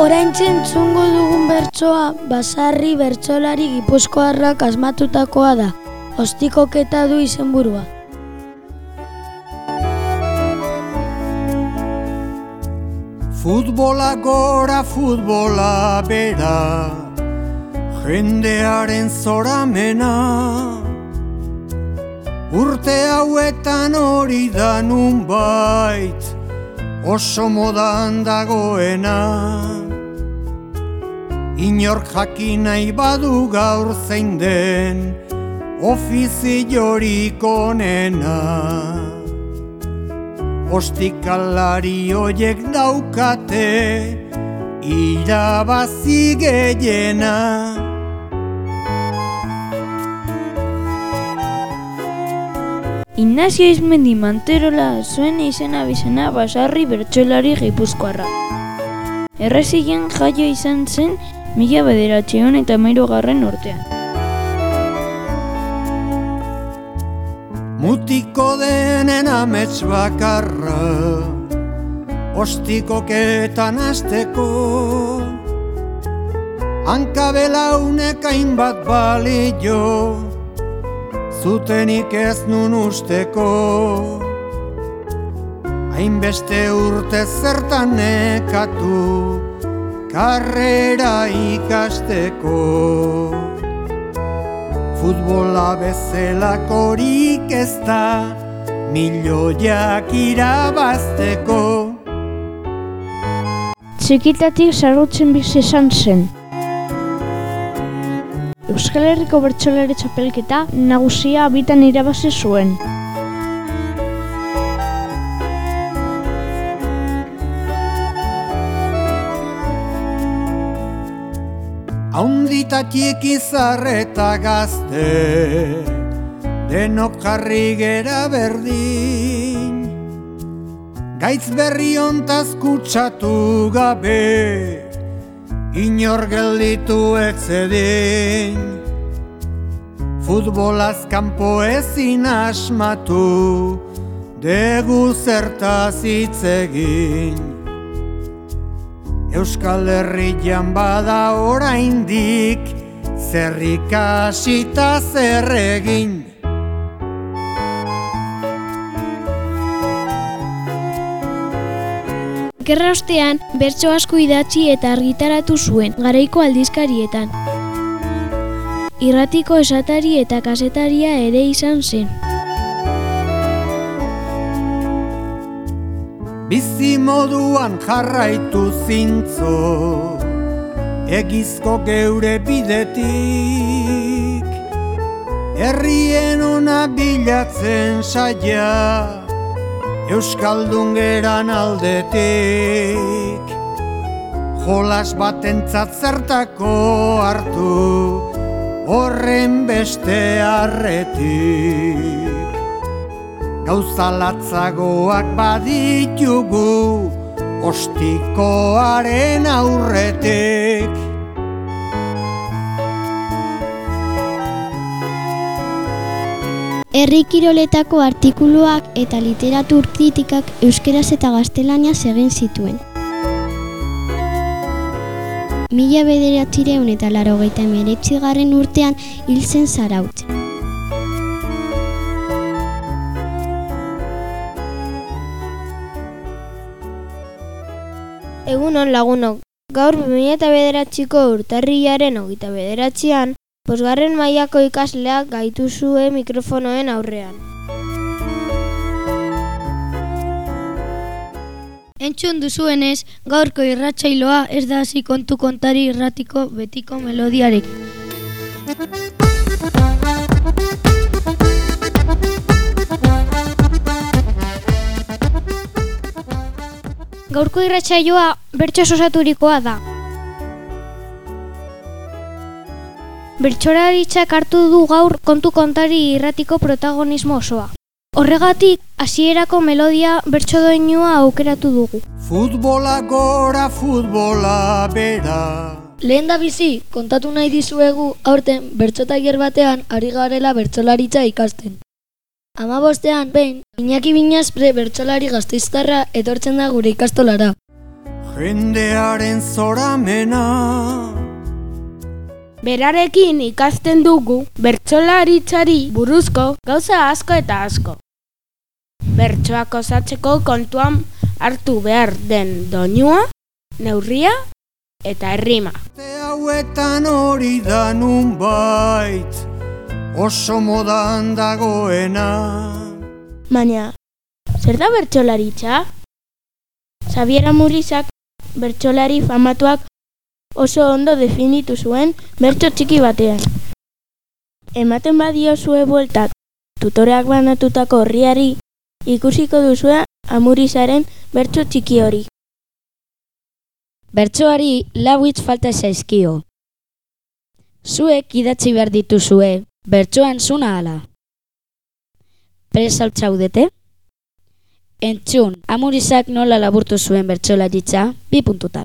Orain txentzungo dugun bertsoa, basarri bertsolari gipuzkoarrak asmatutakoa da. Ostikoketa du izenburua. Futbola gora, futbola bera, jendearen zoramena. Urte hauetan hori da nun bait, oso modan dagoena. Inork jakin nahi badu gaur zein den, ofiziorik onena. Ostikalari hoiek daukate irabazi gehiena. Ignacio Izmendi Manterola zuen izena bizena basarri bertsolari gipuzkoarra. Errezigen jaio izan zen mila bederatzeon eta mairu garren urtean. Mutiko denen amets bakarra Ostikoketan azteko Hankabelaunek hainbat balio Zutenik ez nun usteko. Hainbeste urte zertan nekatu Karrera ikasteko. Futbola bezelakorik ez da Milioiak irabazteko. Txikitatik sarrutzen bizi izan zen. Euskal Herriko bertsolari txapelketa nagusia bitan irabazi zuen. Haunditatik izarreta gazte Denok jarri gera berdin Gaitz berri ontaz kutsatu gabe Inor gelditu etzedin Futbolaz kanpo ezin asmatu Degu zertaz hitz egin Euskal Herrian bada oraindik zerrikasita zer egin. Gerra ostean, bertso asko idatzi eta argitaratu zuen garaiko aldizkarietan. Irratiko esatari eta kasetaria ere izan zen. Bizi moduan jarraitu zintzo Egizko geure bidetik Herrien ona bilatzen saia Euskaldun geran aldetik Jolas batentzat zertako hartu Horren beste arretik Gauza latzagoak baditugu Ostikoaren aurretik Herri kiroletako artikuluak eta literatur kritikak euskeraz eta gaztelaniaz egin zituen. Mila bederatzireun eta laro gaita garren urtean hil zen zarautz. Egunon lagunok, gaur 2000 bederatziko urtarriaren hogeita bederatzean, posgarren mailako ikasleak gaitu zuen mikrofonoen aurrean. Entzun duzuenez, gaurko irratsailoa ez da hasi kontu kontari irratiko betiko melodiarekin. Gaurko irratsaioa bertso osaturikoa da. Bertsolaritzak hartu du gaur kontu kontari irratiko protagonismo osoa. Horregatik, hasierako melodia bertso doinua aukeratu dugu. Futbola gora, futbola bera Lehen da bizi, kontatu nahi dizuegu aurten bertsotagier batean ari garela bertsolaritza ikasten. Ama bostean, behin, Iñaki Binazpre bertsolari gazteiztarra etortzen da gure ikastolara. Jendearen zoramena Berarekin ikasten dugu bertsolaritzari buruzko gauza asko eta asko. Bertsoak osatzeko kontuan hartu behar den doinua, neurria eta errima. Te hauetan hori da nunbait Oso modan dagoena Baina, zer da bertsolaritza? Xavier Amurizak bertsolari famatuak oso ondo definitu zuen bertso txiki batean. Ematen badio zue bueltak tutoreak banatutako horriari ikusiko duzue Amurizaren bertso txiki hori. Bertsoari lau hitz falta zaizkio. Zuek idatzi behar dituzue, bertsoan zuna ala. Prez zaudete? Entzun, amurizak nola laburtu zuen bertsolaritza, bi puntutan.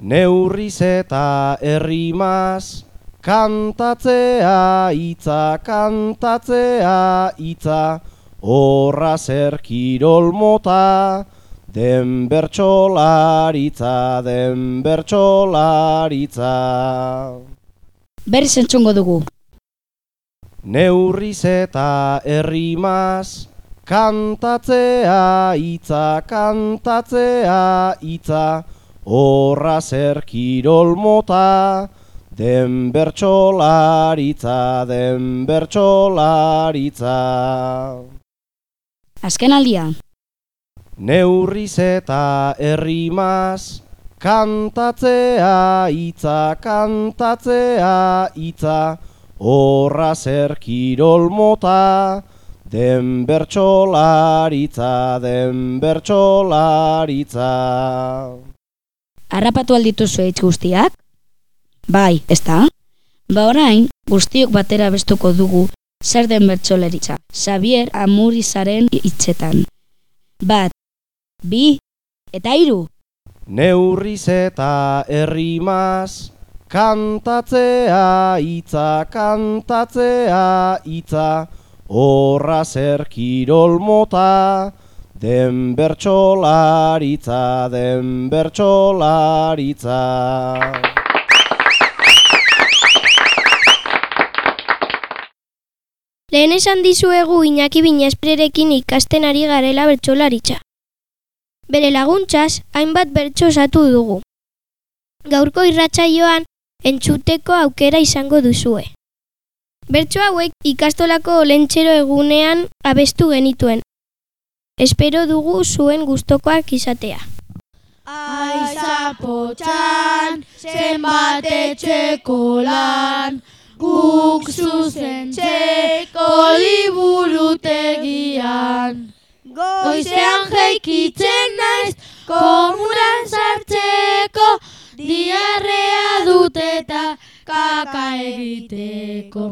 Neurriz eta errimaz, kantatzea hitza, kantatzea hitza, horra zer kirol mota, den bertsolaritza, den bertsolaritza. Berriz entzungo dugu. Neurriz eta errimaz, kantatzea hitza, kantatzea hitza, horra zer kirol mota, den bertsolaritza, den bertsolaritza. Azken aldia. Neurriz eta errimaz, kantatzea hitza, kantatzea hitza, horra zer kirol mota, den bertsolaritza, den bertsolaritza. Harrapatu aldituzu hitz guztiak? Bai, ez da? Ba orain, guztiok batera bestuko dugu zer den bertsolaritza. Xavier Amurizaren hitzetan. Bat, bi, eta hiru. Neurriz eta errimaz, kantatzea hitza, kantatzea hitza, horra zer kirol mota, den bertsolaritza, den bertsolaritza. Lehen esan dizuegu Iñaki Binazprerekin ikasten ari garela bertsolaritza. Bere laguntzaz, hainbat bertso osatu dugu. Gaurko irratsaioan entzuteko aukera izango duzue. Bertso hauek ikastolako olentxero egunean abestu genituen. Espero dugu zuen gustokoak izatea. Aizapotxan, zenbat etxeko lan, guk zuzentxeko liburutegian. Goizean jeikitzen naiz, komunan sartzeko, diarrea dut eta kaka egiteko.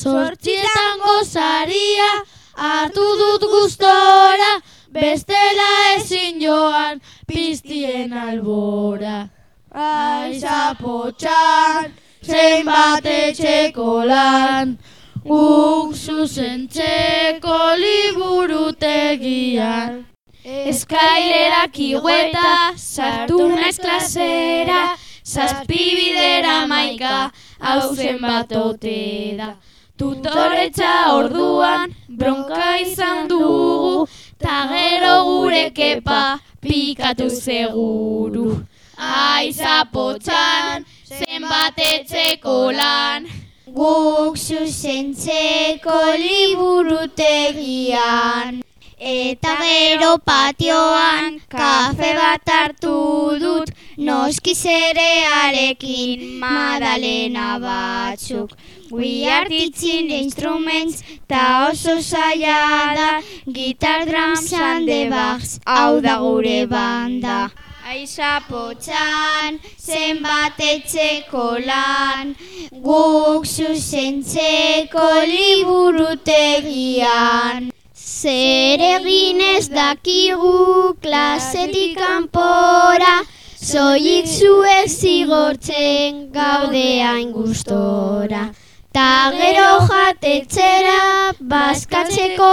Zortzietan gozaria, hartu dut gustora, bestela ezin joan piztien albora. Aizapotxan, zenbat etxeko lan, guk zuzentzeko liburutegian. Eskailerak igueta, sartu naiz klasera, zazpibidera maika, hauzen bat ote da. Tutoretza orduan, bronka izan dugu, ta gero gure kepa, pikatu seguru. Aizapotxan, zenbat etxeko lan, Guk zuzentzeko liburutegian. Eta gero patioan kafe bat hartu dut Noski zerearekin madalena batzuk. We are teaching instruments ta oso zaila da Guitar, drums and the bass, hau da gure banda Aizapotxan, zenbat etxeko lan, guk zuzentzeko liburutegian. Zer egin ez dakigu klasetik kanpora, soilik zuek zigortzen gaudeain gustora. Ta gero jatetzera bazkatzeko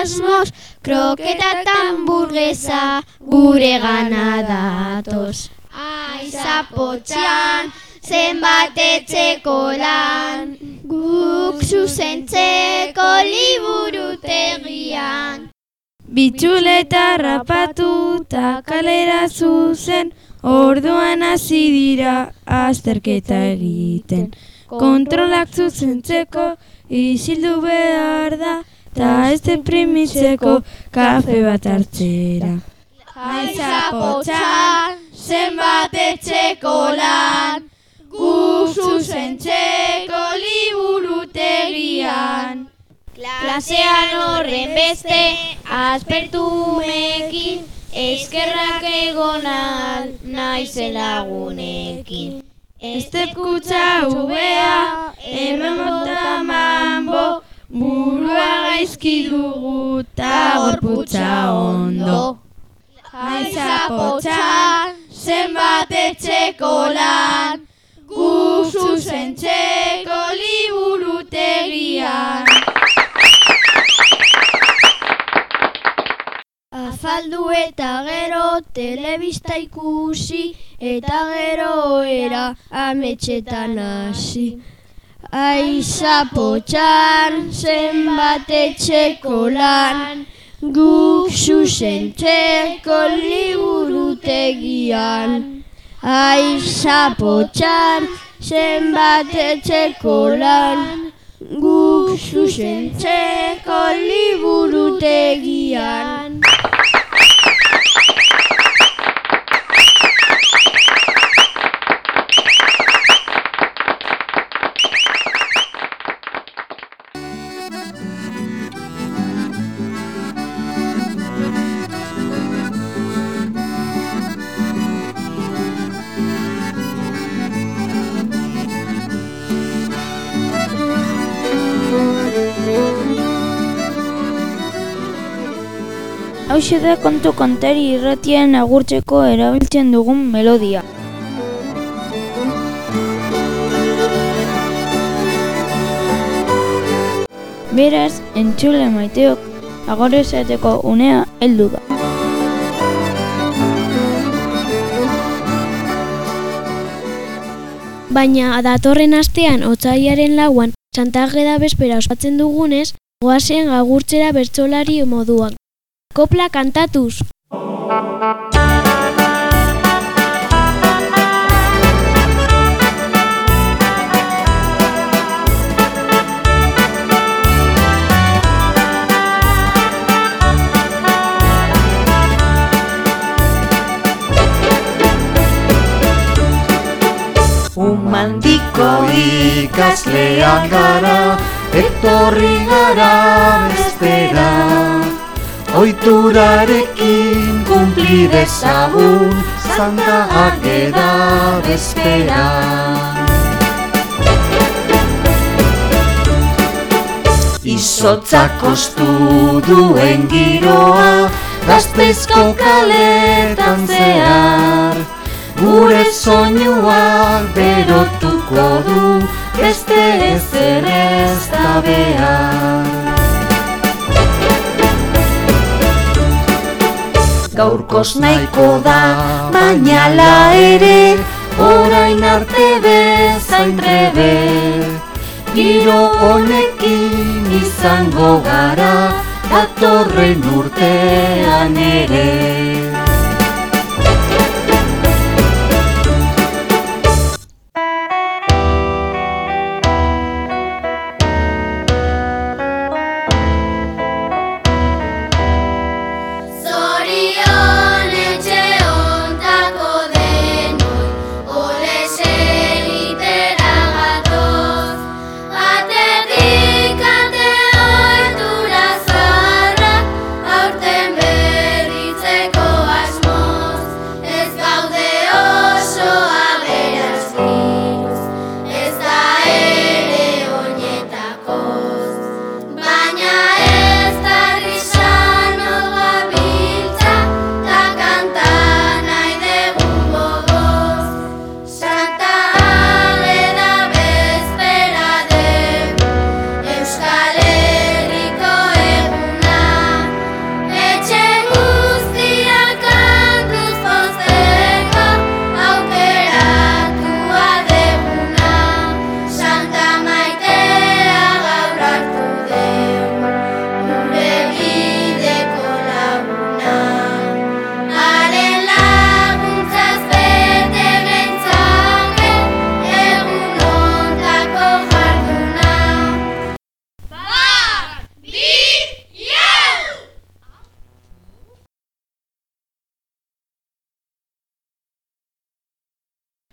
asmoz Kroketa eta hamburguesa gure gana datoz. Aiza potxan zenbat etxeko lan. Guk zuzentzeko liburutegian. Bitxuleta rapatu eta kalera zuzen, orduan hasi dira azterketa egiten. Kontrolak zuzentzeko isildu behar da, eta ez deprimitzeko kafe bat hartzera. Aiza potxan, zenbat etxeko lan, guk zuzentzeko liburutegian. Klasean horren beste aspertumekin Eskerrak egonal naizen lagunekin Este kutsa ubea, hemen bota mambo, burua gaizki dugu ta gorputza ondo. Aiza potxan, zenbat etxeko lan, guk zuzentzeko liburutegian. Afaldu eta gero telebista ikusi eta gero era ametxetan hasi. Aiza potxan zenbat etxeko lan, guk zuzentzeko liburutegian. Aiza potxan zenbat etxeko lan, guk zuzentzeko liburutegian. Hauxe da kontu kontari irratian agurtzeko erabiltzen dugun melodia. Beraz, entzule maiteok, agore esateko unea heldu da. Baina datorren astean otzaiaren lauan Santa Ageda bespera ospatzen dugunez, goazen agurtzera bertsolari moduak. Kopla kantatuz! Umandiko ikasleak gara, etorri gara bestera. Oiturarekin kumpli dezagun, Santa Ageda bespera. Izotzak kostu duen giroa, gazteizko kaletan zehar. Gure soinuak berotuko du, beste ezer ez da behar. Gaurkoz nahiko da, baina la ere, orain arte bezain trebe. Giro honekin izango gara, datorren urtean ere.